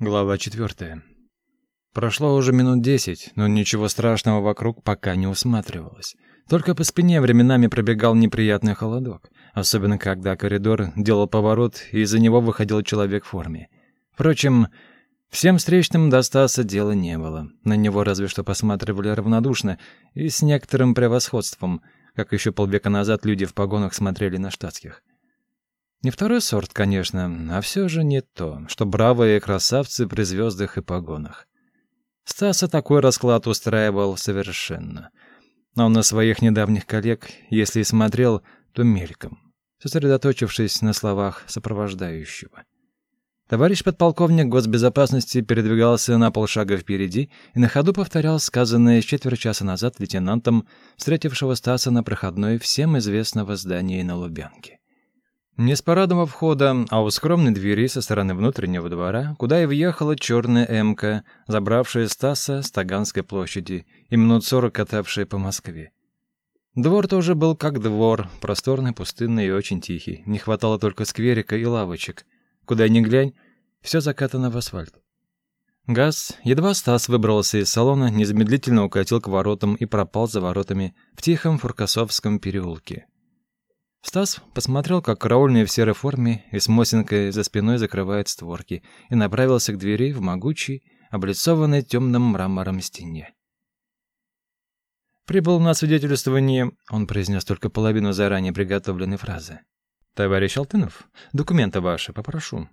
Глава четвертая. Прошло уже минут десять, но ничего страшного вокруг пока не усматривалось. Только по спине временами пробегал неприятный холодок, особенно когда коридор делал поворот, и из-за него выходил человек в форме. Впрочем, всем встречным до дела не было. На него разве что посматривали равнодушно и с некоторым превосходством, как еще полвека назад люди в погонах смотрели на штатских. Не второй сорт, конечно, а все же не то, что бравые красавцы при звездах и погонах. Стаса такой расклад устраивал совершенно. Но он на своих недавних коллег, если и смотрел, то мельком, сосредоточившись на словах сопровождающего. Товарищ подполковник госбезопасности передвигался на полшага впереди и на ходу повторял сказанное четверть часа назад лейтенантом, встретившего Стаса на проходной всем известного здания на Лубянке. Не с парадного входа, а у скромной двери со стороны внутреннего двора, куда и въехала черная «Эмка», забравшая Стаса с Таганской площади и минут сорок катавшая по Москве. Двор тоже был как двор, просторный, пустынный и очень тихий. Не хватало только скверика и лавочек. Куда ни глянь, все закатано в асфальт. Газ, едва Стас выбрался из салона, незамедлительно укатил к воротам и пропал за воротами в тихом Фуркасовском переулке. Стас посмотрел, как караульный в серой форме и с Мосинкой за спиной закрывает створки, и направился к двери в могучей, облицованной темным мрамором стене. «Прибыл на свидетельствование», — он произнес только половину заранее приготовленной фразы. «Товарищ Алтынов, документы ваши, попрошу».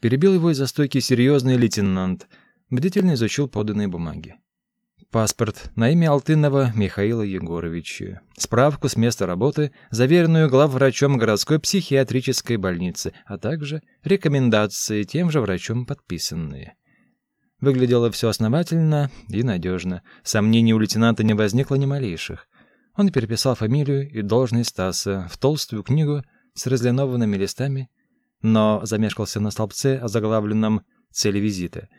Перебил его из-за стойки серьезный лейтенант, бдительно изучил поданные бумаги. Паспорт на имя Алтынова Михаила Егоровича. Справку с места работы, заверенную главврачом городской психиатрической больницы, а также рекомендации тем же врачом подписанные. Выглядело все основательно и надежно. Сомнений у лейтенанта не возникло ни малейших. Он переписал фамилию и должность Стаса в толстую книгу с разлинованными листами, но замешкался на столбце, озаглавленном «Цели визита»,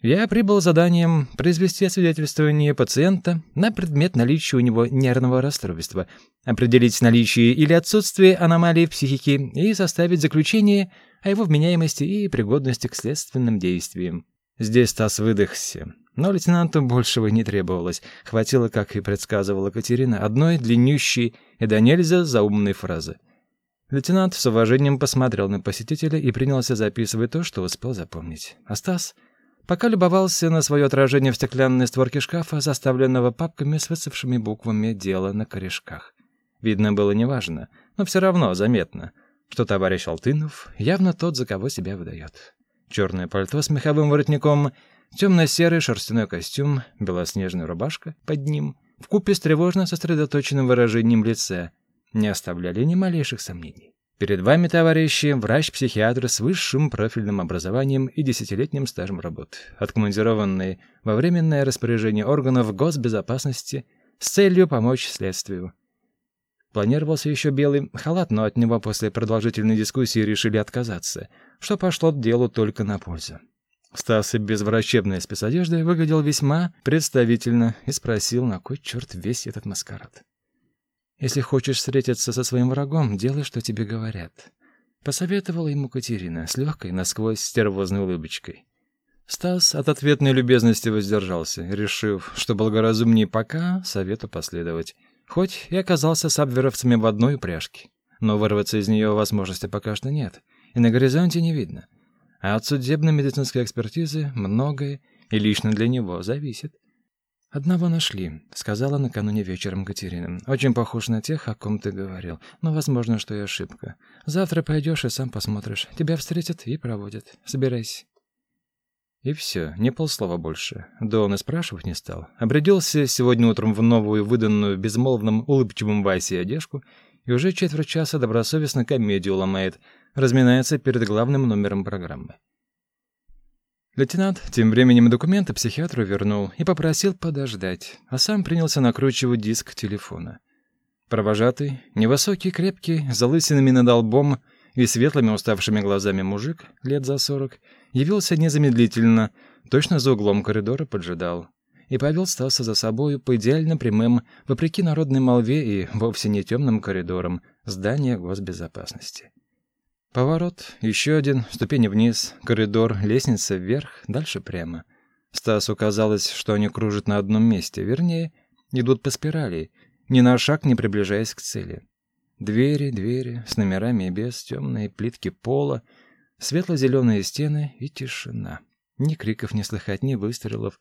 я прибыл с заданием произвести освидетельствование пациента на предмет наличия у него нервного расстройства, определить наличие или отсутствие аномалии в психике и составить заключение о его вменяемости и пригодности к следственным действиям. Здесь Стас выдохся. Но лейтенанту большего не требовалось. Хватило, как и предсказывала Катерина, одной длиннющей и до нельзя заумной фразы. Лейтенант с уважением посмотрел на посетителя и принялся записывать то, что успел запомнить. А Стас Пока любовался на свое отражение в стеклянной створке шкафа, заставленного папками с высохшими буквами «Дело на корешках». Видно было неважно, но все равно заметно, что товарищ Алтынов явно тот, за кого себя выдает. Черное пальто с меховым воротником, темно-серый шерстяной костюм, белоснежная рубашка под ним, вкупе с тревожно сосредоточенным выражением лица, не оставляли ни малейших сомнений. Перед вами, товарищи, врач-психиатр с высшим профильным образованием и десятилетним стажем работы, откомандированный во временное распоряжение органов госбезопасности с целью помочь следствию. Планировался еще белый халат, но от него после продолжительной дискуссии решили отказаться, что пошло делу только на пользу. Стас без врачебной спецодежды выглядел весьма представительно и спросил, на кой черт весь этот маскарад. Если хочешь встретиться со своим врагом, делай, что тебе говорят. Посоветовала ему Катерина с легкой, насквозь стервозной улыбочкой. Стас от ответной любезности воздержался, решив, что благоразумнее пока совету последовать. Хоть и оказался с абверовцами в одной упряжке. Но вырваться из нее возможности пока что нет, и на горизонте не видно. А от судебно-медицинской экспертизы многое и лично для него зависит. «Одного нашли», — сказала накануне вечером Катерина. «Очень похож на тех, о ком ты говорил. Но возможно, что и ошибка. Завтра пойдешь и сам посмотришь. Тебя встретят и проводят. Собирайся». И все, не полслова больше. Да он и спрашивать не стал. Обрядился сегодня утром в новую, выданную безмолвным, улыбчивым Васе одежку и уже четверть часа добросовестно комедию ломает, разминается перед главным номером программы. Лейтенант тем временем документы психиатру вернул и попросил подождать, а сам принялся накручивать диск телефона. Провожатый, невысокий, крепкий, с залысинами над лбом и светлыми уставшими глазами мужик, лет за сорок, явился незамедлительно, точно за углом коридора поджидал. И повел Стаса за собою по идеально прямым, вопреки народной молве и вовсе не темным коридорам, здания госбезопасности. Поворот, еще один, ступени вниз, коридор, лестница вверх, дальше прямо. Стасу казалось, что они кружат на одном месте, вернее, идут по спирали, ни на шаг не приближаясь к цели. Двери, двери, с номерами и без, темные плитки пола, светло-зеленые стены и тишина. Ни криков не слыхать, ни выстрелов.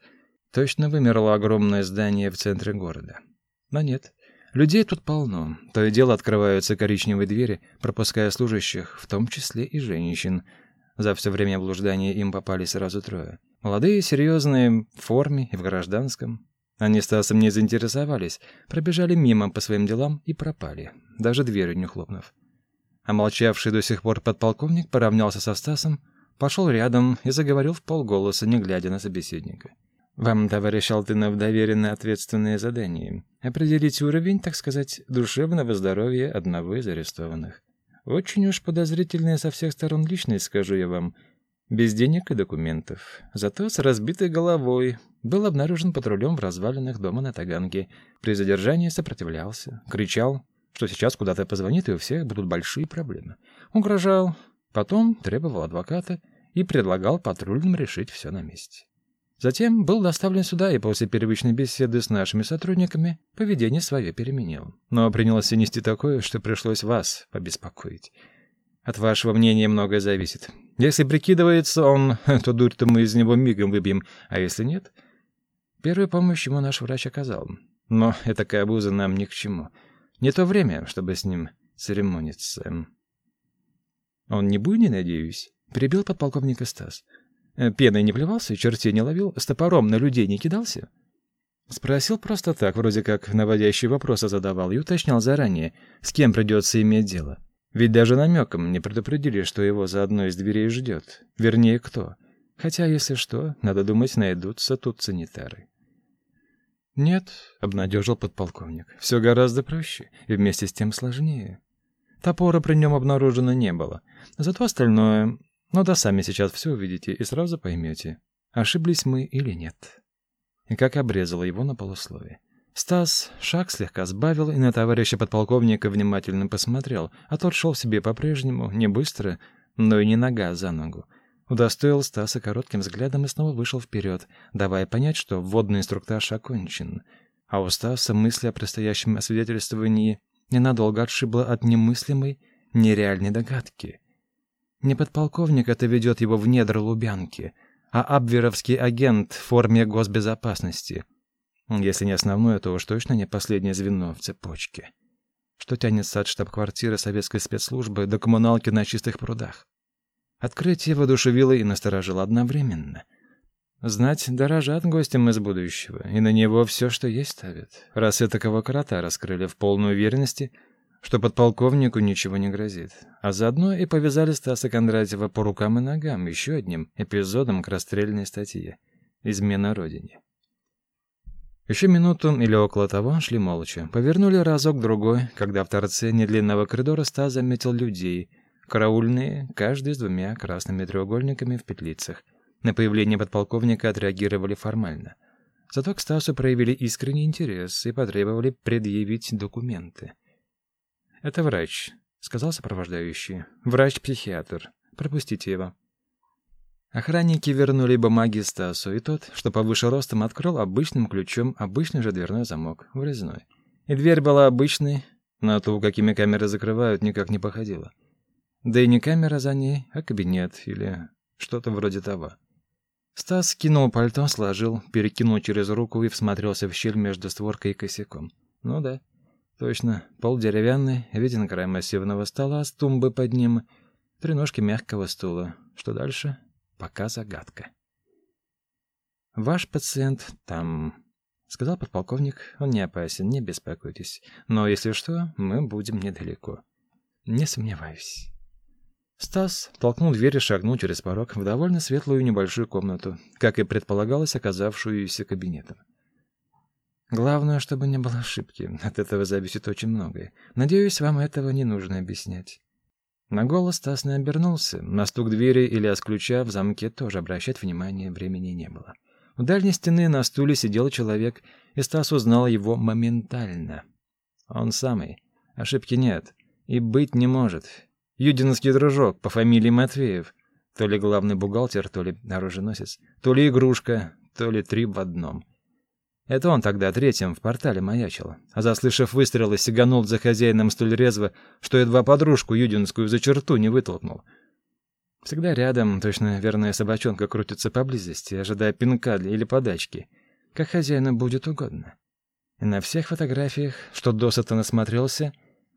Точно вымерло огромное здание в центре города. Но нет, людей тут полно. То и дело открываются коричневые двери, пропуская служащих, в том числе и женщин. За все время блуждания им попали сразу трое. Молодые, серьезные, в форме и в гражданском. Они Стасом не заинтересовались, пробежали мимо по своим делам и пропали, даже дверью не хлопнув. А молчавший до сих пор подполковник поравнялся со Стасом, пошел рядом и заговорил в полголоса, не глядя на собеседника. «Вам, товарищ Алтынов, доверено ответственное задание — определить уровень, так сказать, душевного здоровья одного из арестованных. Очень уж подозрительная со всех сторон личность, скажу я вам, без денег и документов, зато с разбитой головой, был обнаружен патрулем в развалинах дома на Таганке. При задержании сопротивлялся, кричал, что сейчас куда-то позвонит, и у всех будут большие проблемы. Угрожал, потом требовал адвоката и предлагал патрульным решить все на месте. Затем был доставлен сюда и после первичной беседы с нашими сотрудниками поведение свое переменил. Но принялся нести такое, что пришлось вас побеспокоить. От вашего мнения многое зависит. Если прикидывается он, то дурь-то мы из него мигом выбьем, а если нет... Первую помощь ему наш врач оказал. Но эта обуза нам ни к чему. Не то время, чтобы с ним церемониться. Он не буйный, надеюсь? Перебил подполковника Стас. Э, пеной не плевался, чертей не ловил, с топором на людей не кидался? Спросил просто так, вроде как наводящие вопросы задавал и уточнял заранее, с кем придется иметь дело. Ведь даже намеком не предупредили, что его за одной из дверей ждет. Вернее, кто. Хотя, если что, надо думать, найдутся тут санитары. «Нет», — обнадежил подполковник, — «все гораздо проще и вместе с тем сложнее. Топора при нем обнаружено не было. Зато остальное... Ну да сами сейчас все увидите и сразу поймете, ошиблись мы или нет». И как обрезало его на полусловие. Стас шаг слегка сбавил и на товарища подполковника внимательно посмотрел, а тот шел себе по-прежнему, не быстро, но и не нога за ногу. Удостоил Стаса коротким взглядом и снова вышел вперед, давая понять, что вводный инструктаж окончен. А у Стаса мысли о предстоящем освидетельствовании ненадолго отшибло от немыслимой, нереальной догадки. Не подполковник это ведет его в недра Лубянки, а абверовский агент в форме госбезопасности — если не основное, то уж точно не последнее звено в цепочке. Что тянется от штаб-квартиры советской спецслужбы до коммуналки на чистых прудах. Открытие воодушевило и насторожило одновременно. Знать дорожат гостям из будущего, и на него все, что есть, ставят. Раз этакого крота раскрыли в полной уверенности, что подполковнику ничего не грозит. А заодно и повязали Стаса Кондратьева по рукам и ногам еще одним эпизодом к расстрельной статье «Измена Родине». Еще минуту или около того шли молча. Повернули разок-другой, когда в торце недлинного коридора Стас заметил людей. Караульные, каждый с двумя красными треугольниками в петлицах. На появление подполковника отреагировали формально. Зато к Стасу проявили искренний интерес и потребовали предъявить документы. «Это врач», — сказал сопровождающий. «Врач-психиатр. Пропустите его». Охранники вернули бумаги Стасу, и тот, что повыше ростом, открыл обычным ключом обычный же дверной замок, врезной. И дверь была обычной, на ту, какими камеры закрывают, никак не походила. Да и не камера за ней, а кабинет или что-то вроде того. Стас кинул пальто, сложил, перекинул через руку и всмотрелся в щель между створкой и косяком. Ну да, точно, пол деревянный, виден край массивного стола с тумбы под ним, три ножки мягкого стула. Что дальше? Пока загадка. «Ваш пациент там...» — сказал подполковник. «Он не опасен, не беспокойтесь. Но, если что, мы будем недалеко. Не сомневаюсь». Стас толкнул дверь и шагнул через порог в довольно светлую небольшую комнату, как и предполагалось, оказавшуюся кабинетом. Главное, чтобы не было ошибки. От этого зависит очень многое. Надеюсь, вам этого не нужно объяснять. На голос Стас не обернулся. На стук двери или с ключа в замке тоже обращать внимания времени не было. У дальней стены на стуле сидел человек, и Стас узнал его моментально. Он самый. Ошибки нет. И быть не может. Юдинский дружок по фамилии Матвеев. То ли главный бухгалтер, то ли оруженосец, то ли игрушка, то ли три в одном. Это он тогда третьим в портале маячил, а заслышав выстрелы, сиганул за хозяином столь резво, что едва подружку юдинскую за черту не вытолкнул. Всегда рядом, точно верная собачонка крутится поблизости, ожидая пинка или подачки, как хозяину будет угодно. И на всех фотографиях, что досыта насмотрелся,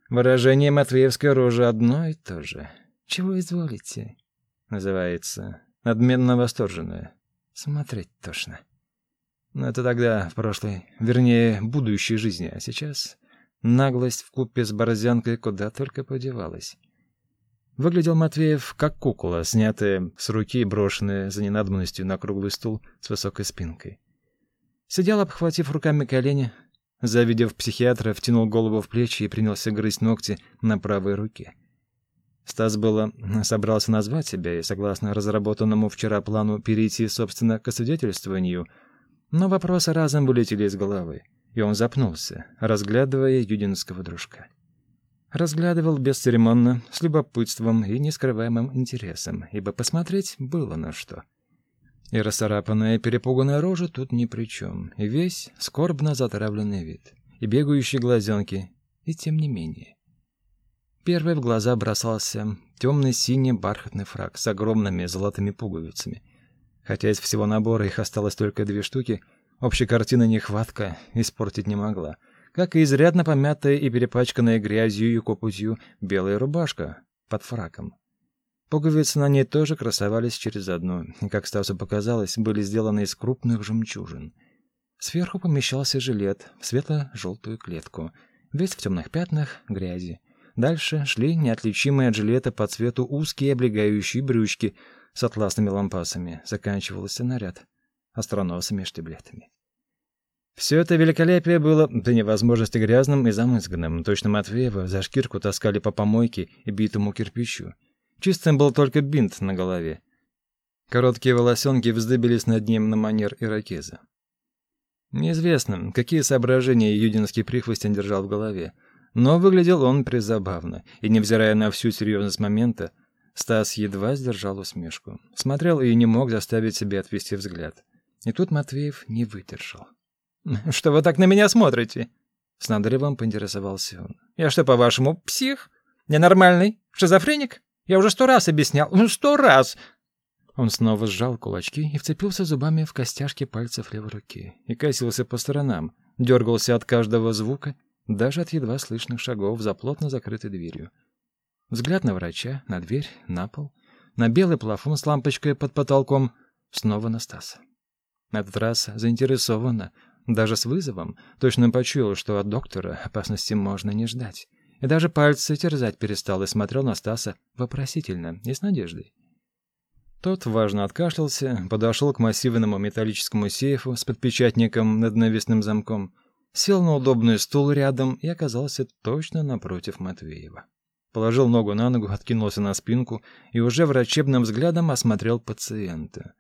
выражение Матвеевской рожи одно и то же. «Чего изволите?» Называется «Надменно восторженное». Смотреть тошно. Но это тогда, в прошлой, вернее, будущей жизни, а сейчас наглость в купе с борзянкой куда только подевалась. Выглядел Матвеев как кукла, снятая с руки и брошенная за ненадобностью на круглый стул с высокой спинкой. Сидел, обхватив руками колени, завидев психиатра, втянул голову в плечи и принялся грызть ногти на правой руке. Стас было собрался назвать себя и, согласно разработанному вчера плану, перейти, собственно, к освидетельствованию — но вопросы разом вылетели из головы, и он запнулся, разглядывая юдинского дружка. Разглядывал бесцеремонно, с любопытством и нескрываемым интересом, ибо посмотреть было на что. И расцарапанная перепуганная рожа тут ни при чем, и весь скорбно затравленный вид, и бегающие глазенки, и тем не менее. Первый в глаза бросался темно-синий бархатный фраг с огромными золотыми пуговицами, Хотя из всего набора их осталось только две штуки, общей картины нехватка испортить не могла. Как и изрядно помятая и перепачканная грязью и копотью белая рубашка под фраком. Пуговицы на ней тоже красовались через одну, и, как Стасу показалось, были сделаны из крупных жемчужин. Сверху помещался жилет в светло-желтую клетку, весь в темных пятнах грязи. Дальше шли неотличимые от жилета по цвету узкие облегающие брючки с атласными лампасами заканчивался наряд остроносыми штиблетами. Все это великолепие было до невозможности грязным и замызганным. Точно Матвеева за шкирку таскали по помойке и битому кирпичу. Чистым был только бинт на голове. Короткие волосенки вздыбились над ним на манер ирокеза. Неизвестно, какие соображения юдинский прихвостень держал в голове, но выглядел он призабавно, и, невзирая на всю серьезность момента, Стас едва сдержал усмешку. Смотрел и не мог заставить себя отвести взгляд. И тут Матвеев не выдержал. «Что вы так на меня смотрите?» С надрывом поинтересовался он. «Я что, по-вашему, псих? Ненормальный? Шизофреник? Я уже сто раз объяснял. Ну, сто раз!» Он снова сжал кулачки и вцепился зубами в костяшки пальцев левой руки и косился по сторонам, дергался от каждого звука, даже от едва слышных шагов за плотно закрытой дверью. Взгляд на врача, на дверь, на пол, на белый плафон с лампочкой под потолком, снова на Стаса. На этот раз заинтересованно, даже с вызовом, точно почуял, что от доктора опасности можно не ждать. И даже пальцы терзать перестал и смотрел на Стаса вопросительно и с надеждой. Тот важно откашлялся, подошел к массивному металлическому сейфу с подпечатником над навесным замком, сел на удобный стул рядом и оказался точно напротив Матвеева. Положил ногу на ногу, откинулся на спинку и уже врачебным взглядом осмотрел пациента.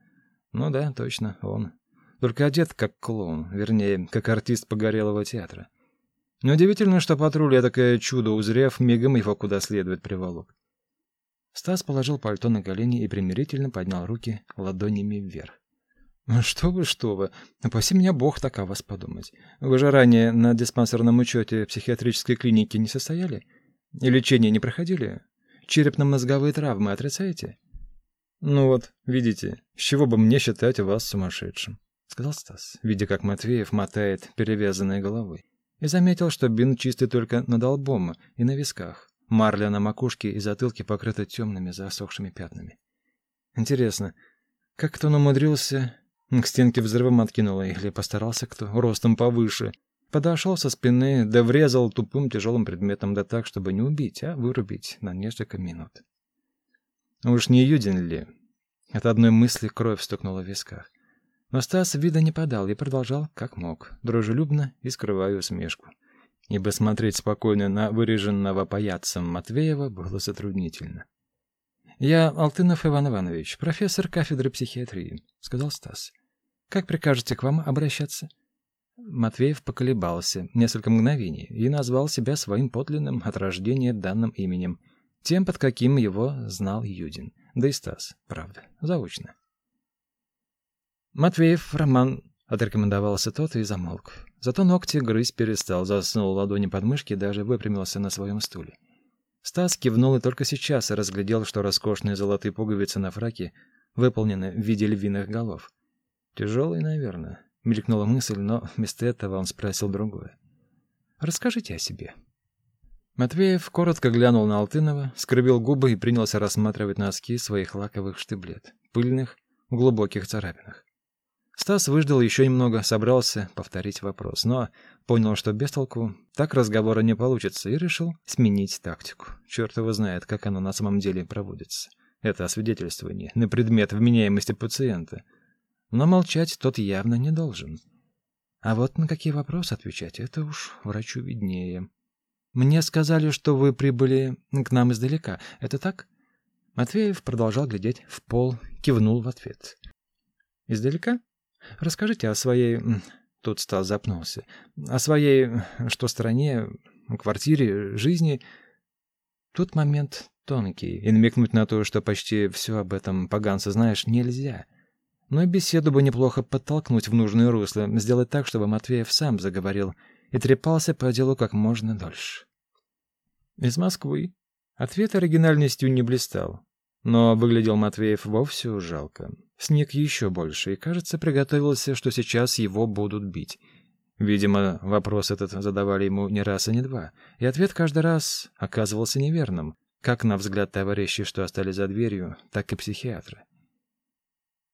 Ну да, точно, он. Только одет как клоун, вернее, как артист погорелого театра. Неудивительно, что патруль, такое чудо узрев, мигом его куда следует приволок. Стас положил пальто на колени и примирительно поднял руки ладонями вверх. «Ну «Что вы, что вы! Упаси меня Бог так о вас подумать. Вы же ранее на диспансерном учете психиатрической клиники не состояли?» И лечение не проходили? Черепно-мозговые травмы отрицаете? Ну вот, видите, с чего бы мне считать вас сумасшедшим, сказал Стас, видя, как Матвеев мотает перевязанной головой. И заметил, что бинт чистый только над лбом и на висках. Марля на макушке и затылке покрыта темными засохшими пятнами. Интересно, как кто умудрился к стенке взрывом откинуло или постарался кто ростом повыше, Подошел со спины, да врезал тупым тяжелым предметом да так, чтобы не убить, а вырубить на несколько минут. Уж не Юдин ли? От одной мысли кровь стукнула в висках. Но Стас вида не подал и продолжал, как мог, дружелюбно и скрывая усмешку. Ибо смотреть спокойно на выреженного паяцем Матвеева было затруднительно. «Я Алтынов Иван Иванович, профессор кафедры психиатрии», — сказал Стас. «Как прикажете к вам обращаться?» Матвеев поколебался несколько мгновений и назвал себя своим подлинным от рождения данным именем Тем, под каким его знал Юдин. Да и Стас, правда, заочно. Матвеев Роман отрекомендовался тот и замолк. Зато ногти грызть перестал, засунул ладони под мышки и даже выпрямился на своем стуле. Стас кивнул и только сейчас разглядел, что роскошные золотые пуговицы на фраке выполнены в виде львиных голов. Тяжелый, наверное, мелькнула мысль, но вместо этого он спросил другое. Расскажите о себе. Матвеев коротко глянул на Алтынова, скребил губы и принялся рассматривать носки своих лаковых штиблет, пыльных, в глубоких царапинах. Стас выждал еще немного, собрался повторить вопрос, но понял, что без толку так разговора не получится, и решил сменить тактику. Черт его знает, как оно на самом деле проводится. Это освидетельствование на предмет вменяемости пациента. Но молчать тот явно не должен. А вот на какие вопросы отвечать, это уж врачу виднее. Мне сказали, что вы прибыли к нам издалека. Это так? Матвеев продолжал глядеть в пол, кивнул в ответ. Издалека? Расскажите о своей... Тут Стас запнулся. О своей, что стране, квартире, жизни. Тут момент тонкий, и намекнуть на то, что почти все об этом поганце знаешь, нельзя. Но беседу бы неплохо подтолкнуть в нужное русло, сделать так, чтобы Матвеев сам заговорил и трепался по делу как можно дольше. Из Москвы. Ответ оригинальностью не блистал, но выглядел Матвеев вовсе жалко. Снег еще больше, и, кажется, приготовился, что сейчас его будут бить. Видимо, вопрос этот задавали ему не раз и не два, и ответ каждый раз оказывался неверным, как на взгляд товарищей, что остались за дверью, так и психиатра.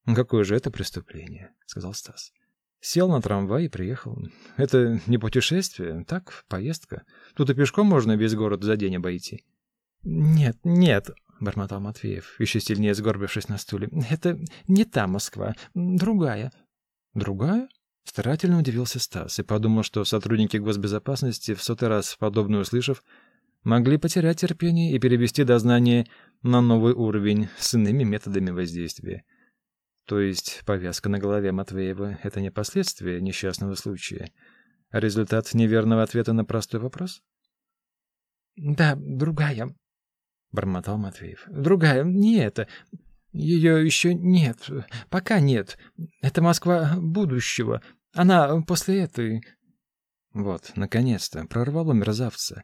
«Какое же это преступление?» — сказал Стас. Сел на трамвай и приехал. Это не путешествие, так, поездка. Тут и пешком можно весь город за день обойти. Нет, нет, — бормотал Матвеев, еще сильнее сгорбившись на стуле. «Это не та Москва, другая». «Другая?» Старательно удивился Стас и подумал, что сотрудники госбезопасности, в сотый раз подобно услышав, могли потерять терпение и перевести дознание на новый уровень с иными методами воздействия. То есть повязка на голове Матвеева — это не последствия несчастного случая, а результат неверного ответа на простой вопрос? «Да, другая», бормотал Матвеев. Другая, не это. Ее еще нет. Пока нет. Это Москва будущего. Она после этой. Вот, наконец-то, прорвало мерзавца.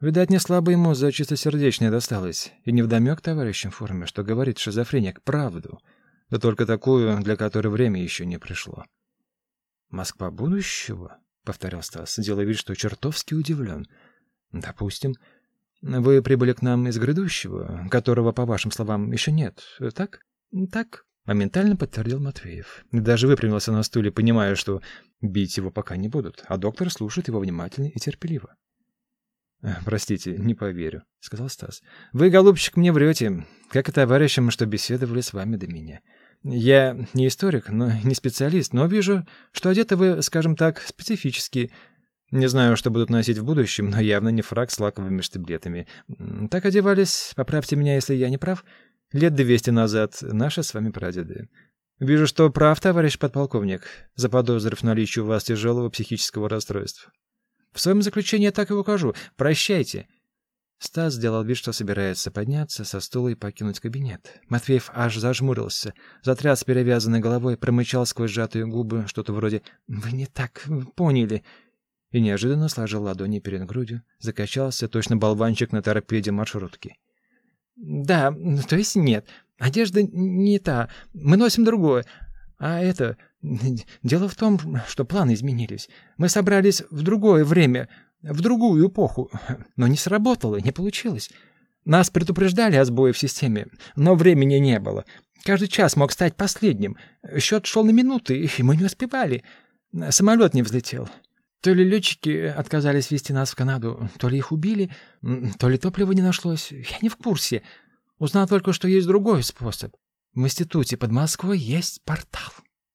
Видать, не слабо ему за чистосердечное досталось. И невдомек товарищам в форме, что говорит шизофреник правду. Да только такую, для которой время еще не пришло. «Москва будущего?» — повторял Стас, делая вид, что чертовски удивлен. «Допустим. Вы прибыли к нам из грядущего, которого, по вашим словам, еще нет, так? Так, моментально подтвердил Матвеев. Даже выпрямился на стуле, понимая, что бить его пока не будут, а доктор слушает его внимательно и терпеливо. «Простите, не поверю», — сказал Стас. «Вы, голубчик, мне врете, как и товарищам, что беседовали с вами до меня. Я не историк, но не специалист, но вижу, что одеты вы, скажем так, специфически, не знаю, что будут носить в будущем, но явно не фрак с лаковыми штиблетами. Так одевались, поправьте меня, если я не прав, лет двести назад наши с вами прадеды. Вижу, что прав, товарищ подполковник, заподозрив наличие у вас тяжелого психического расстройства. В своем заключении я так и укажу. Прощайте. Стас сделал вид, что собирается подняться со стула и покинуть кабинет. Матвеев аж зажмурился, затряс перевязанной головой, промычал сквозь сжатые губы что-то вроде «Вы не так поняли» и неожиданно сложил ладони перед грудью, закачался точно болванчик на торпеде маршрутки. «Да, то есть нет. Одежда не та. Мы носим другое. А это... Дело в том, что планы изменились. Мы собрались в другое время, в другую эпоху. Но не сработало, не получилось. Нас предупреждали о сбое в системе, но времени не было. Каждый час мог стать последним. Счет шел на минуты, и мы не успевали. Самолет не взлетел. То ли летчики отказались везти нас в Канаду, то ли их убили, то ли топлива не нашлось. Я не в курсе. Узнал только, что есть другой способ. В институте под Москвой есть портал.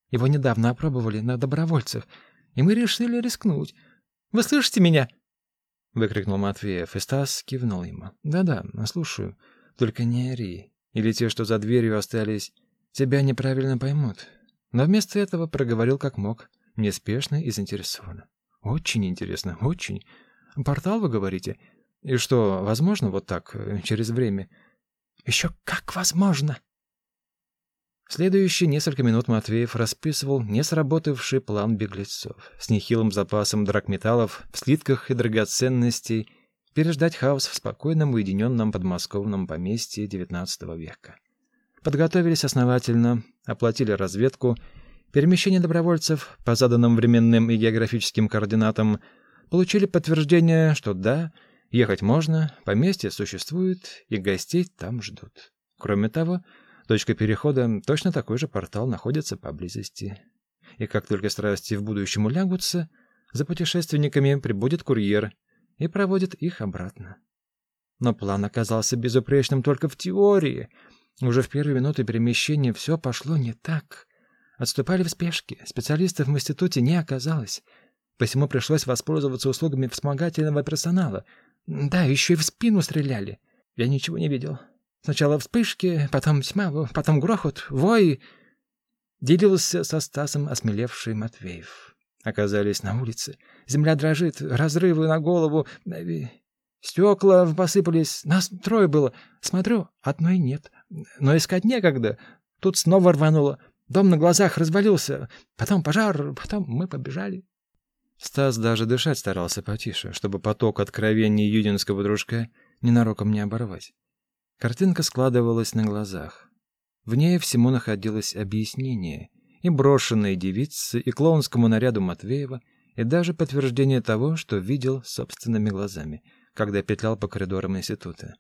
Его недавно опробовали на добровольцах, и мы решили рискнуть. Вы слышите меня?» — выкрикнул Матвеев, и Стас кивнул ему. «Да-да, слушаю. Только не ори. Или те, что за дверью остались, тебя неправильно поймут». Но вместо этого проговорил как мог, неспешно и заинтересованно. Очень интересно, очень. Портал, вы говорите? И что, возможно вот так, э, через время? Еще как возможно. Следующие несколько минут Матвеев расписывал несработавший план беглецов с нехилым запасом драгметаллов в слитках и драгоценностей, переждать хаос в спокойном уединенном подмосковном поместье XIX века. Подготовились основательно, оплатили разведку, перемещение добровольцев по заданным временным и географическим координатам, получили подтверждение, что да, ехать можно, поместье существует и гостей там ждут. Кроме того, точка перехода, точно такой же портал находится поблизости. И как только страсти в будущем улягутся, за путешественниками прибудет курьер и проводит их обратно. Но план оказался безупречным только в теории — уже в первые минуты перемещения все пошло не так. Отступали в спешке, специалистов в институте не оказалось. Посему пришлось воспользоваться услугами вспомогательного персонала. Да, еще и в спину стреляли. Я ничего не видел. Сначала вспышки, потом тьма, потом грохот, вой. Делился со Стасом осмелевший Матвеев. Оказались на улице. Земля дрожит, разрывы на голову. Стекла посыпались. Нас трое было. Смотрю, одной нет. Но искать некогда. Тут снова рвануло. Дом на глазах развалился. Потом пожар, потом мы побежали. Стас даже дышать старался потише, чтобы поток откровений юдинского дружка ненароком не оборвать. Картинка складывалась на глазах. В ней всему находилось объяснение. И брошенные девицы, и клоунскому наряду Матвеева, и даже подтверждение того, что видел собственными глазами, когда петлял по коридорам института.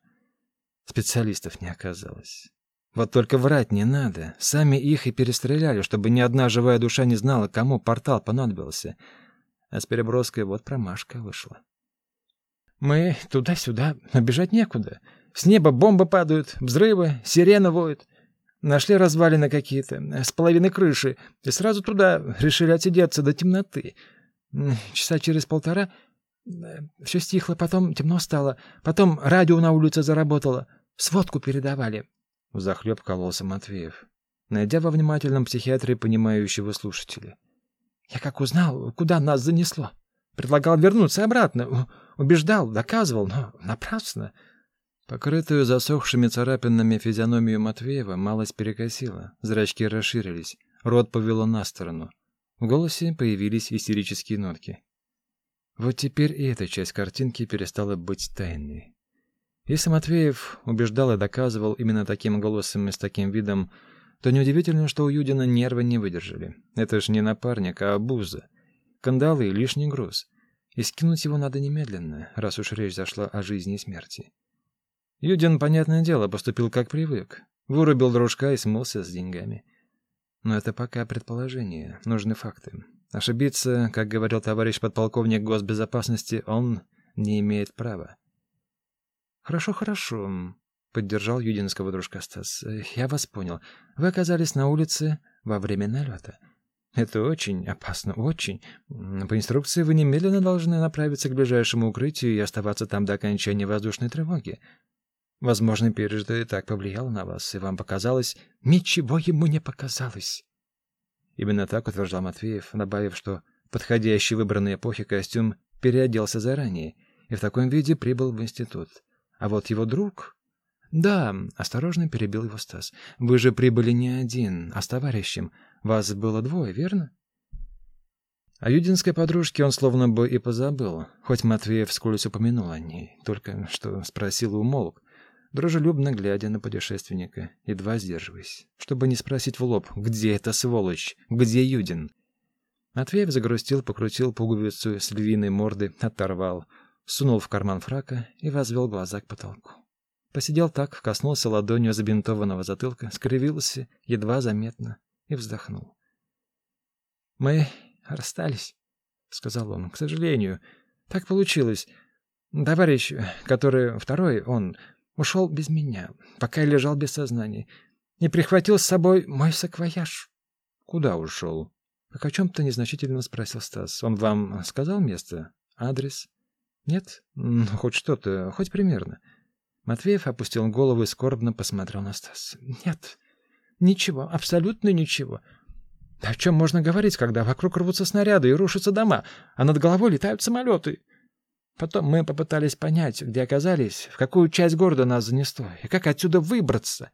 Специалистов не оказалось. Вот только врать не надо. Сами их и перестреляли, чтобы ни одна живая душа не знала, кому портал понадобился. А с переброской вот промашка вышла. Мы туда-сюда, но бежать некуда. С неба бомбы падают, взрывы, сирена воет. Нашли развалины какие-то, с половины крыши, и сразу туда решили отсидеться до темноты. Часа через полтора все стихло, потом темно стало, потом радио на улице заработало — Сводку передавали. Захлеб кололся Матвеев, найдя во внимательном психиатре понимающего слушателя. Я как узнал, куда нас занесло. Предлагал вернуться обратно. Убеждал, доказывал, но напрасно. Покрытую засохшими царапинами физиономию Матвеева малость перекосила, зрачки расширились, рот повело на сторону. В голосе появились истерические нотки. Вот теперь и эта часть картинки перестала быть тайной. Если Матвеев убеждал и доказывал именно таким голосом и с таким видом, то неудивительно, что у Юдина нервы не выдержали. Это ж не напарник, а обуза. Кандалы и лишний груз. И скинуть его надо немедленно, раз уж речь зашла о жизни и смерти. Юдин, понятное дело, поступил как привык. Вырубил дружка и смылся с деньгами. Но это пока предположение, нужны факты. Ошибиться, как говорил товарищ подполковник госбезопасности, он не имеет права. Хорошо, хорошо, поддержал Юдинского дружка Стас. Я вас понял. Вы оказались на улице во время налета. Это очень опасно, очень. По инструкции вы немедленно должны направиться к ближайшему укрытию и оставаться там до окончания воздушной тревоги. Возможно, пережитое так повлияло на вас, и вам показалось... Ничего ему не показалось. Именно так утверждал Матвеев, добавив, что подходящий выбранной эпохи костюм переоделся заранее и в таком виде прибыл в институт. А вот его друг... Да, осторожно перебил его Стас. Вы же прибыли не один, а с товарищем. Вас было двое, верно? О юдинской подружке он словно бы и позабыл, хоть Матвеев вскользь упомянул о ней, только что спросил и умолк, дружелюбно глядя на путешественника, едва сдерживаясь, чтобы не спросить в лоб, где эта сволочь, где Юдин. Матвеев загрустил, покрутил пуговицу с львиной морды, оторвал — сунул в карман фрака и возвел глаза к потолку. Посидел так, коснулся ладонью забинтованного затылка, скривился, едва заметно, и вздохнул. «Мы расстались», — сказал он. «К сожалению, так получилось. Товарищ, который второй, он ушел без меня, пока я лежал без сознания, и прихватил с собой мой саквояж». «Куда ушел?» «Как о чем-то незначительно спросил Стас. Он вам сказал место? Адрес?» Нет? Ну, хоть что-то, хоть примерно. Матвеев опустил голову и скорбно посмотрел на Стас. Нет. Ничего, абсолютно ничего. О чем можно говорить, когда вокруг рвутся снаряды и рушатся дома, а над головой летают самолеты? Потом мы попытались понять, где оказались, в какую часть города нас занесло, и как отсюда выбраться.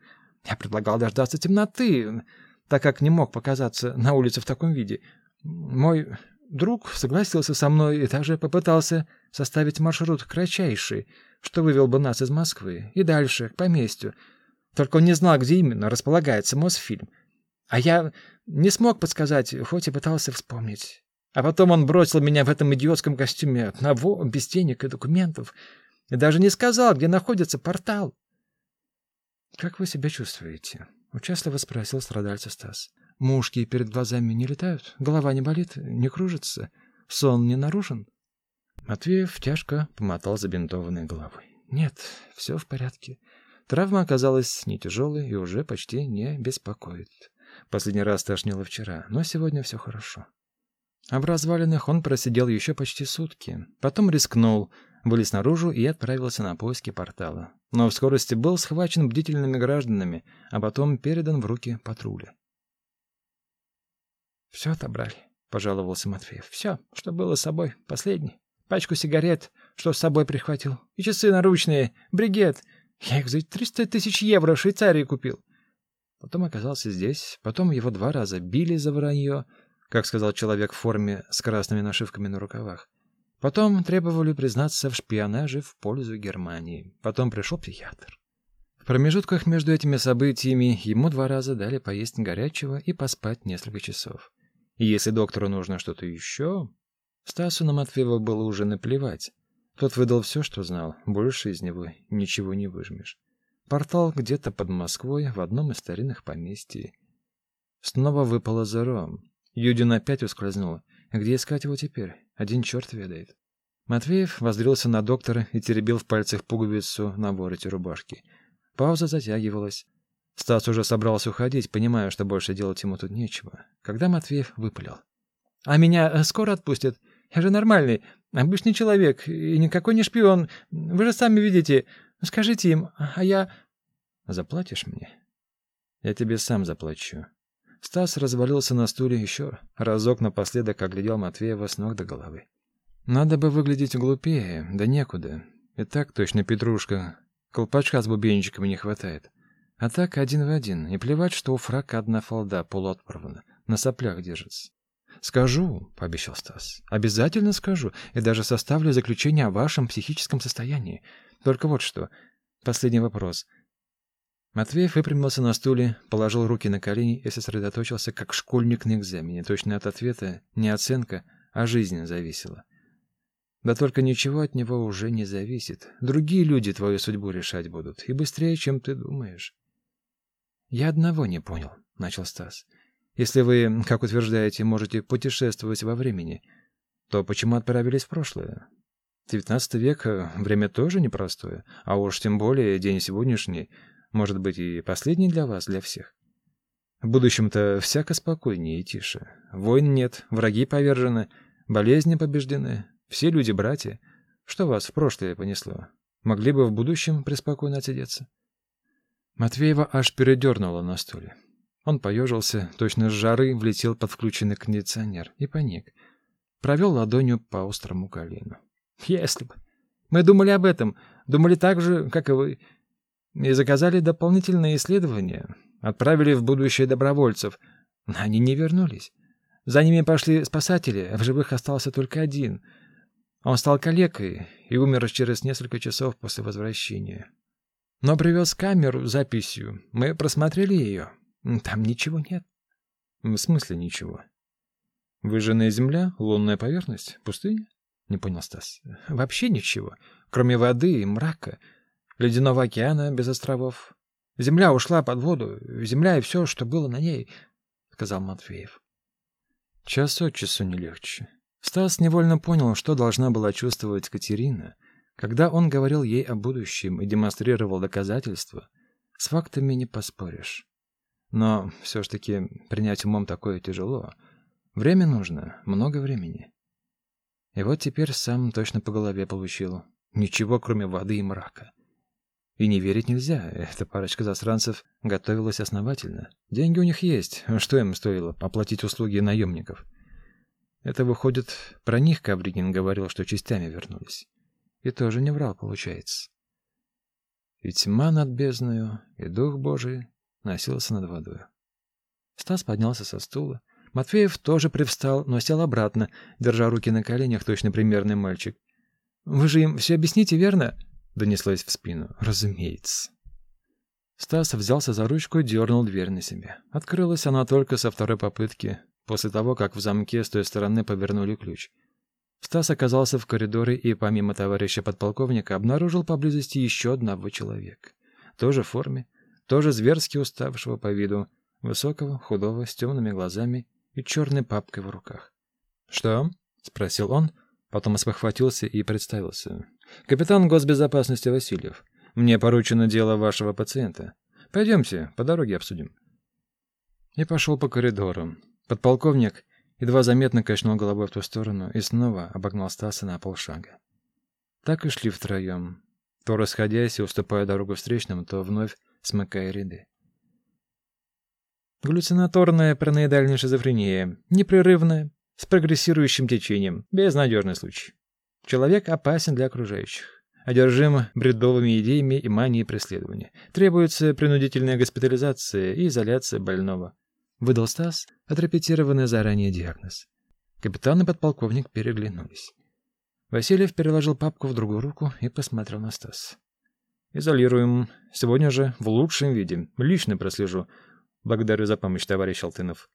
Я предлагал дождаться темноты, так как не мог показаться на улице в таком виде. Мой друг согласился со мной и даже попытался составить маршрут кратчайший, что вывел бы нас из Москвы и дальше, к поместью. Только он не знал, где именно располагается Мосфильм. А я не смог подсказать, хоть и пытался вспомнить. А потом он бросил меня в этом идиотском костюме одного, без денег и документов, и даже не сказал, где находится портал. «Как вы себя чувствуете?» — участливо спросил страдальца Стас. «Мушки перед глазами не летают? Голова не болит? Не кружится? Сон не нарушен?» Матвеев тяжко помотал забинтованной головой. «Нет, все в порядке. Травма оказалась не тяжелой и уже почти не беспокоит. Последний раз тошнило вчера, но сегодня все хорошо. А в развалинах он просидел еще почти сутки. Потом рискнул, вылез наружу и отправился на поиски портала. Но в скорости был схвачен бдительными гражданами, а потом передан в руки патруля. «Все отобрали», — пожаловался Матвеев. «Все, что было с собой, последний. Пачку сигарет, что с собой прихватил. И часы наручные, бригет. Я их за 300 тысяч евро в Швейцарии купил. Потом оказался здесь, потом его два раза били за вранье, как сказал человек в форме с красными нашивками на рукавах. Потом требовали признаться в шпионаже в пользу Германии. Потом пришел психиатр. В промежутках между этими событиями ему два раза дали поесть горячего и поспать несколько часов. И если доктору нужно что-то еще... Стасу на Матвеева было уже наплевать. Тот выдал все, что знал. Больше из него ничего не выжмешь. Портал где-то под Москвой в одном из старинных поместий. Снова выпало зеро. Юдин опять ускользнула. Где искать его теперь? Один черт ведает. Матвеев воздрился на доктора и теребил в пальцах пуговицу на вороте рубашки. Пауза затягивалась. Стас уже собрался уходить, понимая, что больше делать ему тут нечего. Когда Матвеев выпалил. «А меня э, скоро отпустят? Я же нормальный, обычный человек и никакой не шпион. Вы же сами видите. Скажите им, а я...» «Заплатишь мне?» «Я тебе сам заплачу». Стас развалился на стуле еще разок напоследок оглядел Матвеева с ног до головы. «Надо бы выглядеть глупее, да некуда. И так точно петрушка. Колпачка с бубенчиками не хватает. А так один в один. И плевать, что у фрака одна фолда полуотправлена. На соплях держится. «Скажу», — пообещал Стас. «Обязательно скажу. И даже составлю заключение о вашем психическом состоянии. Только вот что. Последний вопрос. Матвеев выпрямился на стуле, положил руки на колени и сосредоточился, как школьник на экзамене. Точно от ответа не оценка, а жизнь зависела. Да только ничего от него уже не зависит. Другие люди твою судьбу решать будут, и быстрее, чем ты думаешь. «Я одного не понял», — начал Стас. «Если вы, как утверждаете, можете путешествовать во времени, то почему отправились в прошлое? Девятнадцатый век — время тоже непростое, а уж тем более день сегодняшний, может быть, и последний для вас, для всех. В будущем-то всяко спокойнее и тише. Войн нет, враги повержены, болезни побеждены, все люди братья. Что вас в прошлое понесло? Могли бы в будущем преспокойно отсидеться?» Матвеева аж передернула на стуле. Он поежился, точно с жары влетел под включенный кондиционер и паник. Провел ладонью по острому колену. Если бы. Мы думали об этом, думали так же, как и вы, и заказали дополнительные исследования, отправили в будущее добровольцев, но они не вернулись. За ними пошли спасатели, в живых остался только один. Он стал калекой и умер через несколько часов после возвращения. Но привез камеру с записью. Мы просмотрели ее. Там ничего нет. В смысле ничего? Выжженная земля, лунная поверхность, пустыня? Не понял Стас. Вообще ничего, кроме воды и мрака, ледяного океана без островов. Земля ушла под воду, земля и все, что было на ней, сказал Матвеев. Час от часу не легче. Стас невольно понял, что должна была чувствовать Катерина, когда он говорил ей о будущем и демонстрировал доказательства. С фактами не поспоришь. Но все ж таки принять умом такое тяжело. Время нужно, много времени. И вот теперь сам точно по голове получил. Ничего, кроме воды и мрака. И не верить нельзя, эта парочка засранцев готовилась основательно. Деньги у них есть, что им стоило оплатить услуги наемников? Это выходит, про них Кабригин говорил, что частями вернулись. И тоже не врал, получается. И тьма над бездною, и Дух Божий носился над водой. Стас поднялся со стула. Матвеев тоже привстал, но сел обратно, держа руки на коленях, точно примерный мальчик. «Вы же им все объясните, верно?» — донеслось в спину. «Разумеется». Стас взялся за ручку и дернул дверь на себя. Открылась она только со второй попытки, после того, как в замке с той стороны повернули ключ. Стас оказался в коридоре и, помимо товарища подполковника, обнаружил поблизости еще одного человека. Тоже в форме, тоже зверски уставшего по виду, высокого, худого, с темными глазами и черной папкой в руках. «Что?» — спросил он, потом спохватился и представился. «Капитан госбезопасности Васильев. Мне поручено дело вашего пациента. Пойдемте, по дороге обсудим». И пошел по коридору. Подполковник едва заметно качнул головой в ту сторону и снова обогнал Стаса на полшага. Так и шли втроем, то расходясь и уступая дорогу встречным, то вновь смыкая ряды. Галлюцинаторная параноидальная шизофрения, непрерывная, с прогрессирующим течением, безнадежный случай. Человек опасен для окружающих, одержим бредовыми идеями и манией преследования. Требуется принудительная госпитализация и изоляция больного. Выдал Стас отрепетированный заранее диагноз. Капитан и подполковник переглянулись. Васильев переложил папку в другую руку и посмотрел на Стас. «Изолируем. Сегодня же в лучшем виде. Лично прослежу. Благодарю за помощь, товарищ Алтынов».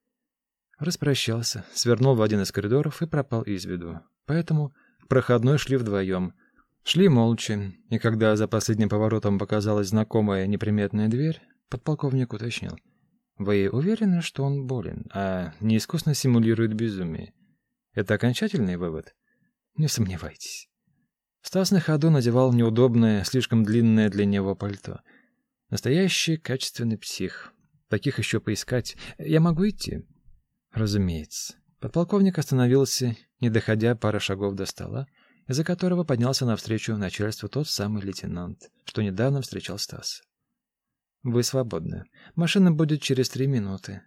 Распрощался, свернул в один из коридоров и пропал из виду. Поэтому проходной шли вдвоем. Шли молча, и когда за последним поворотом показалась знакомая неприметная дверь, подполковник уточнил — вы уверены, что он болен, а не искусно симулирует безумие? Это окончательный вывод? Не сомневайтесь. Стас на ходу надевал неудобное, слишком длинное для него пальто. Настоящий качественный псих. Таких еще поискать. Я могу идти? Разумеется. Подполковник остановился, не доходя пары шагов до стола, из-за которого поднялся навстречу начальству тот самый лейтенант, что недавно встречал Стаса. Вы свободны. Машина будет через три минуты.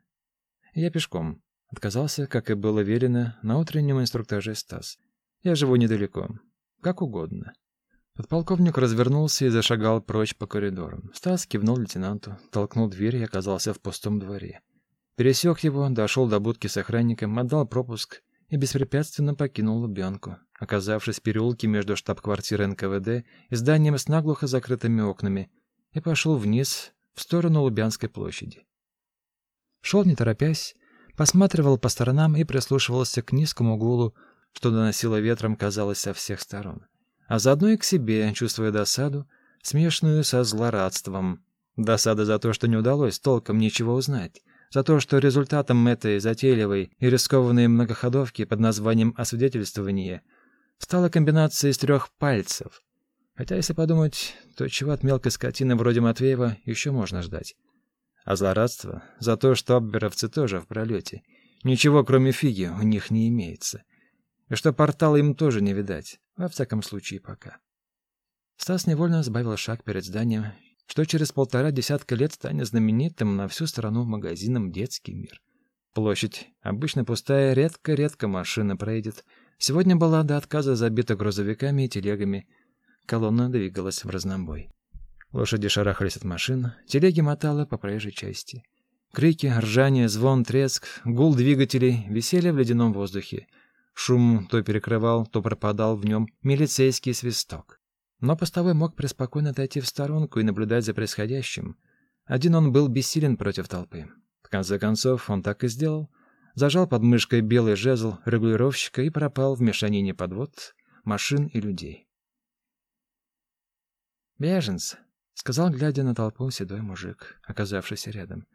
Я пешком. Отказался, как и было велено, на утреннем инструктаже Стас. Я живу недалеко. Как угодно. Подполковник развернулся и зашагал прочь по коридору. Стас кивнул лейтенанту, толкнул дверь и оказался в пустом дворе. Пересек его, дошел до будки с охранником, отдал пропуск и беспрепятственно покинул Лубянку, оказавшись в переулке между штаб-квартирой НКВД и зданием с наглухо закрытыми окнами, и пошел вниз в сторону Лубянской площади. Шел не торопясь, посматривал по сторонам и прислушивался к низкому гулу, что доносило ветром, казалось, со всех сторон. А заодно и к себе, чувствуя досаду, смешанную со злорадством. Досада за то, что не удалось толком ничего узнать, за то, что результатом этой затейливой и рискованной многоходовки под названием «освидетельствование» стала комбинация из трех пальцев, Хотя, если подумать, то чего от мелкой скотины вроде Матвеева еще можно ждать. А злорадство за то, что абберовцы тоже в пролете. Ничего, кроме фиги, у них не имеется. И что портала им тоже не видать, во всяком случае пока. Стас невольно сбавил шаг перед зданием, что через полтора десятка лет станет знаменитым на всю страну магазином «Детский мир». Площадь, обычно пустая, редко-редко машина проедет. Сегодня была до отказа забита грузовиками и телегами, Колонна двигалась в разнобой. Лошади шарахались от машин, телеги мотало по проезжей части. Крики, ржание, звон, треск, гул двигателей висели в ледяном воздухе. Шум то перекрывал, то пропадал в нем милицейский свисток. Но постовой мог преспокойно отойти в сторонку и наблюдать за происходящим. Один он был бессилен против толпы. В конце концов, он так и сделал. Зажал под мышкой белый жезл регулировщика и пропал в мешанине подвод, машин и людей. «Беженцы», — сказал, глядя на толпу, седой мужик, оказавшийся рядом.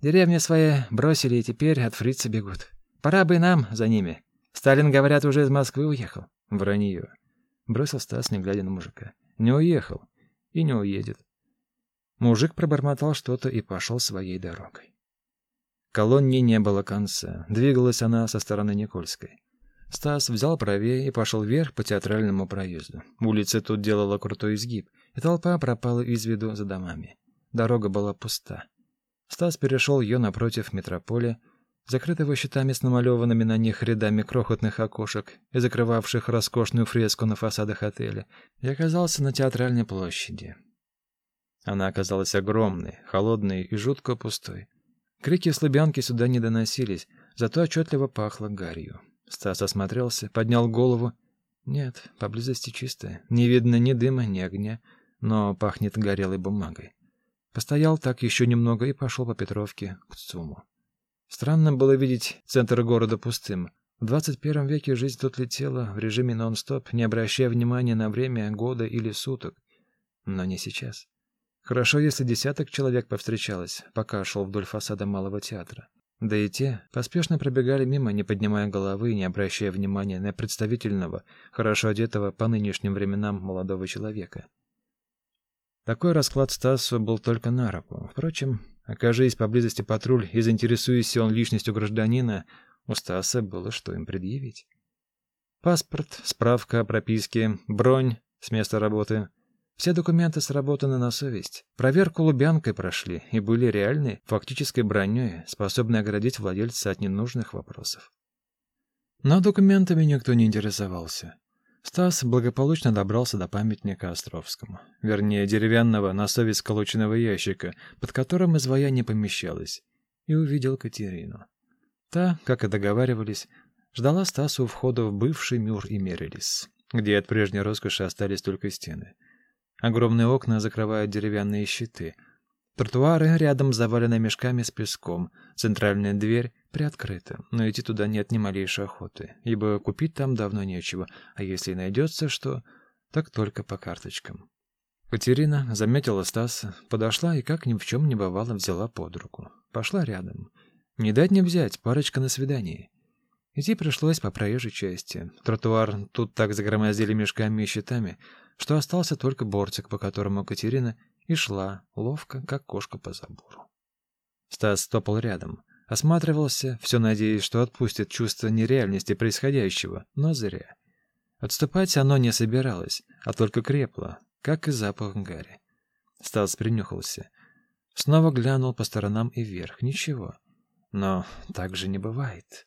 «Деревни свои бросили и теперь от фрица бегут. Пора бы и нам за ними. Сталин, говорят, уже из Москвы уехал». «Вранье», — бросил Стас, не глядя на мужика. «Не уехал и не уедет». Мужик пробормотал что-то и пошел своей дорогой. Колонне не было конца. Двигалась она со стороны Никольской. Стас взял правее и пошел вверх по театральному проезду. Улица тут делала крутой изгиб и толпа пропала из виду за домами. Дорога была пуста. Стас перешел ее напротив метрополя, закрытого щитами с намалеванными на них рядами крохотных окошек и закрывавших роскошную фреску на фасадах отеля, и оказался на театральной площади. Она оказалась огромной, холодной и жутко пустой. Крики слабянки сюда не доносились, зато отчетливо пахло гарью. Стас осмотрелся, поднял голову. Нет, поблизости чисто. Не видно ни дыма, ни огня, но пахнет горелой бумагой. Постоял так еще немного и пошел по Петровке к ЦУМу. Странно было видеть центр города пустым. В 21 веке жизнь тут летела в режиме нон-стоп, не обращая внимания на время года или суток. Но не сейчас. Хорошо, если десяток человек повстречалось, пока шел вдоль фасада Малого театра. Да и те поспешно пробегали мимо, не поднимая головы и не обращая внимания на представительного, хорошо одетого по нынешним временам молодого человека. Такой расклад Стасу был только на руку. Впрочем, окажись поблизости патруль и заинтересуясь он личностью гражданина, у Стаса было что им предъявить. Паспорт, справка о прописке, бронь с места работы, все документы сработаны на совесть. Проверку Лубянкой прошли и были реальной, фактической броней, способной оградить владельца от ненужных вопросов. Но документами никто не интересовался. Стас благополучно добрался до памятника Островскому. Вернее, деревянного на совесть сколоченного ящика, под которым извая не помещалось, и увидел Катерину. Та, как и договаривались, ждала Стаса у входа в бывший Мюр и Мерилис, где от прежней роскоши остались только стены — Огромные окна закрывают деревянные щиты. Тротуары рядом завалены мешками с песком. Центральная дверь приоткрыта, но идти туда нет ни малейшей охоты, ибо купить там давно нечего, а если и найдется что, так только по карточкам. Катерина заметила Стаса, подошла и, как ни в чем не бывало, взяла под руку. Пошла рядом. Не дать не взять, парочка на свидании. Идти пришлось по проезжей части. Тротуар тут так загромоздили мешками и щитами, что остался только бортик, по которому Катерина и шла, ловко, как кошка по забору. Стас стопал рядом, осматривался, все надеясь, что отпустит чувство нереальности происходящего, но зря. Отступать оно не собиралось, а только крепло, как и запах гари. Стас принюхался. Снова глянул по сторонам и вверх. Ничего. Но так же не бывает.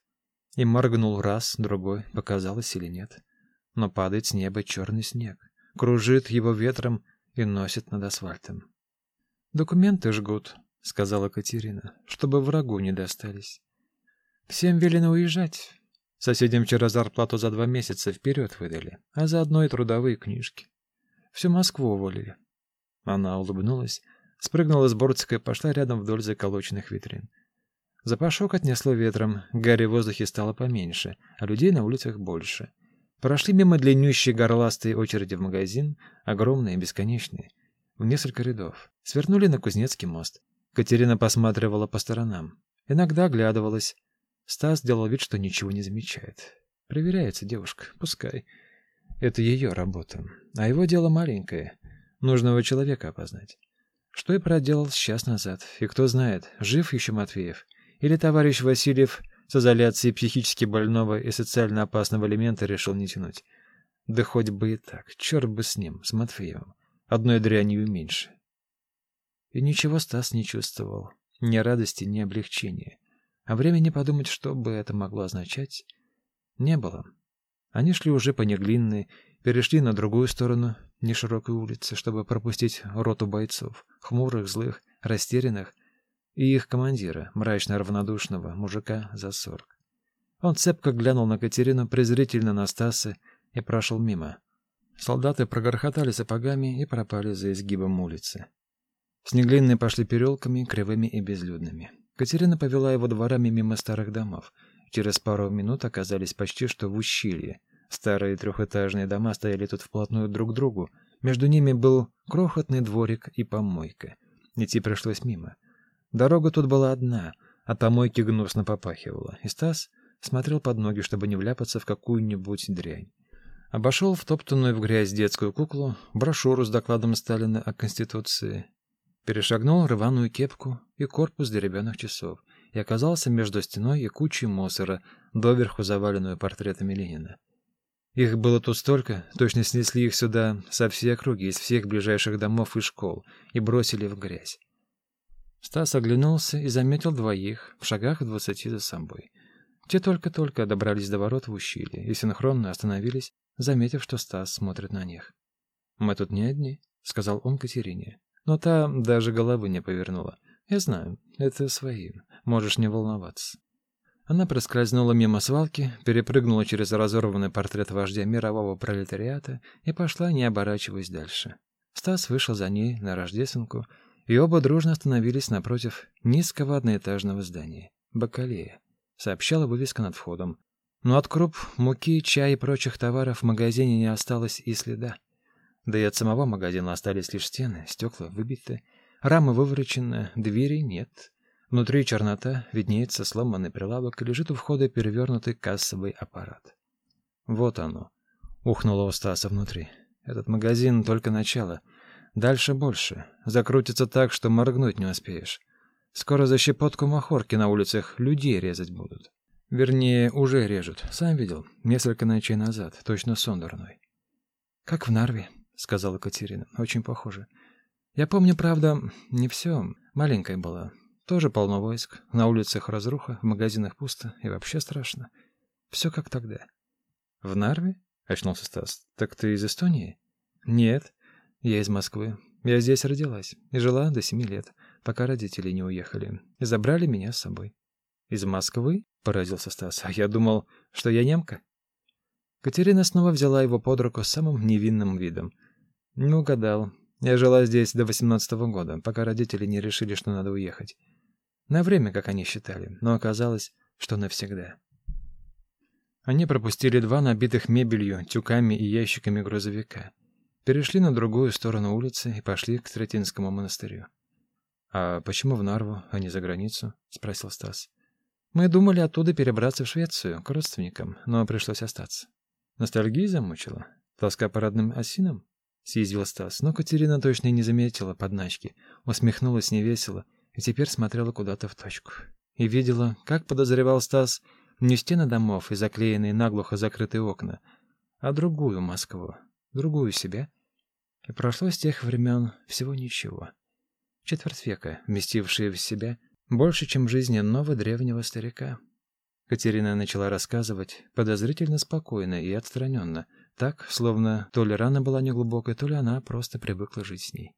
И моргнул раз, другой, показалось или нет. Но падает с неба черный снег кружит его ветром и носит над асфальтом. «Документы жгут», — сказала Катерина, — «чтобы врагу не достались. Всем велено уезжать. Соседям вчера зарплату за два месяца вперед выдали, а заодно и трудовые книжки. Всю Москву уволили». Она улыбнулась, спрыгнула с бортика и пошла рядом вдоль заколоченных витрин. Запашок отнесло ветром, гари в воздухе стало поменьше, а людей на улицах больше. Прошли мимо длиннющей горластой очереди в магазин, огромные, бесконечные, в несколько рядов. Свернули на Кузнецкий мост. Катерина посматривала по сторонам. Иногда оглядывалась. Стас делал вид, что ничего не замечает. Проверяется девушка, пускай. Это ее работа. А его дело маленькое. Нужного человека опознать. Что и проделал час назад. И кто знает, жив еще Матвеев. Или товарищ Васильев с изоляцией психически больного и социально опасного элемента решил не тянуть. Да хоть бы и так, черт бы с ним, с Матвеевым. Одной дрянью меньше. И ничего Стас не чувствовал. Ни радости, ни облегчения. А времени подумать, что бы это могло означать, не было. Они шли уже по неглинной, перешли на другую сторону неширокой улицы, чтобы пропустить роту бойцов, хмурых, злых, растерянных, и их командира, мрачно равнодушного мужика за сорок. Он цепко глянул на Катерину, презрительно на Стаса и прошел мимо. Солдаты прогорхотали сапогами и пропали за изгибом улицы. Снеглинные пошли переулками, кривыми и безлюдными. Катерина повела его дворами мимо старых домов. Через пару минут оказались почти что в ущелье. Старые трехэтажные дома стояли тут вплотную друг к другу. Между ними был крохотный дворик и помойка. Идти пришлось мимо. Дорога тут была одна, а помойки гнусно попахивала, и Стас смотрел под ноги, чтобы не вляпаться в какую-нибудь дрянь. Обошел втоптанную в грязь детскую куклу, брошюру с докладом Сталина о Конституции, перешагнул рваную кепку и корпус деревянных часов и оказался между стеной и кучей мусора, доверху заваленную портретами Ленина. Их было тут столько, точно снесли их сюда со всей округи, из всех ближайших домов и школ, и бросили в грязь. Стас оглянулся и заметил двоих в шагах двадцати за собой. Те только-только добрались до ворот в ущелье и синхронно остановились, заметив, что Стас смотрит на них. «Мы тут не одни», — сказал он Катерине. Но та даже головы не повернула. «Я знаю, это свои. Можешь не волноваться». Она проскользнула мимо свалки, перепрыгнула через разорванный портрет вождя мирового пролетариата и пошла, не оборачиваясь дальше. Стас вышел за ней на рождественку, и оба дружно остановились напротив низкого одноэтажного здания. «Бакалея», — сообщала вывеска над входом. Но от круп, муки, чая и прочих товаров в магазине не осталось и следа. Да и от самого магазина остались лишь стены, стекла выбиты, рамы выворочены, двери нет. Внутри чернота, виднеется сломанный прилавок и лежит у входа перевернутый кассовый аппарат. Вот оно, ухнуло у Стаса внутри. Этот магазин только начало. Дальше больше. Закрутится так, что моргнуть не успеешь. Скоро за щепотку махорки на улицах людей резать будут. Вернее, уже режут. Сам видел. Несколько ночей назад. Точно сон дурной. «Как в Нарве», — сказала Катерина. «Очень похоже. Я помню, правда, не все. Маленькая была. Тоже полно войск. На улицах разруха, в магазинах пусто и вообще страшно. Все как тогда. В Нарве? Очнулся Стас. Так ты из Эстонии? Нет, я из Москвы. Я здесь родилась и жила до семи лет, пока родители не уехали. И забрали меня с собой. Из Москвы? Поразился Стас. А я думал, что я немка. Катерина снова взяла его под руку с самым невинным видом. Не угадал. Я жила здесь до восемнадцатого года, пока родители не решили, что надо уехать. На время, как они считали, но оказалось, что навсегда. Они пропустили два набитых мебелью, тюками и ящиками грузовика. Перешли на другую сторону улицы и пошли к Третинскому монастырю. «А почему в Нарву, а не за границу?» — спросил Стас. «Мы думали оттуда перебраться в Швецию, к родственникам, но пришлось остаться». «Ностальгия замучила? Тоска по родным осинам?» — съязвил Стас, но Катерина точно и не заметила подначки, усмехнулась невесело — и теперь смотрела куда-то в точку. И видела, как подозревал Стас, не стены домов и заклеенные наглухо закрытые окна, а другую Москву, другую себя. И прошло с тех времен всего ничего. Четверть века, вместившие в себя больше, чем жизнь нового древнего старика. Катерина начала рассказывать подозрительно спокойно и отстраненно, так, словно то ли рана была неглубокой, то ли она просто привыкла жить с ней.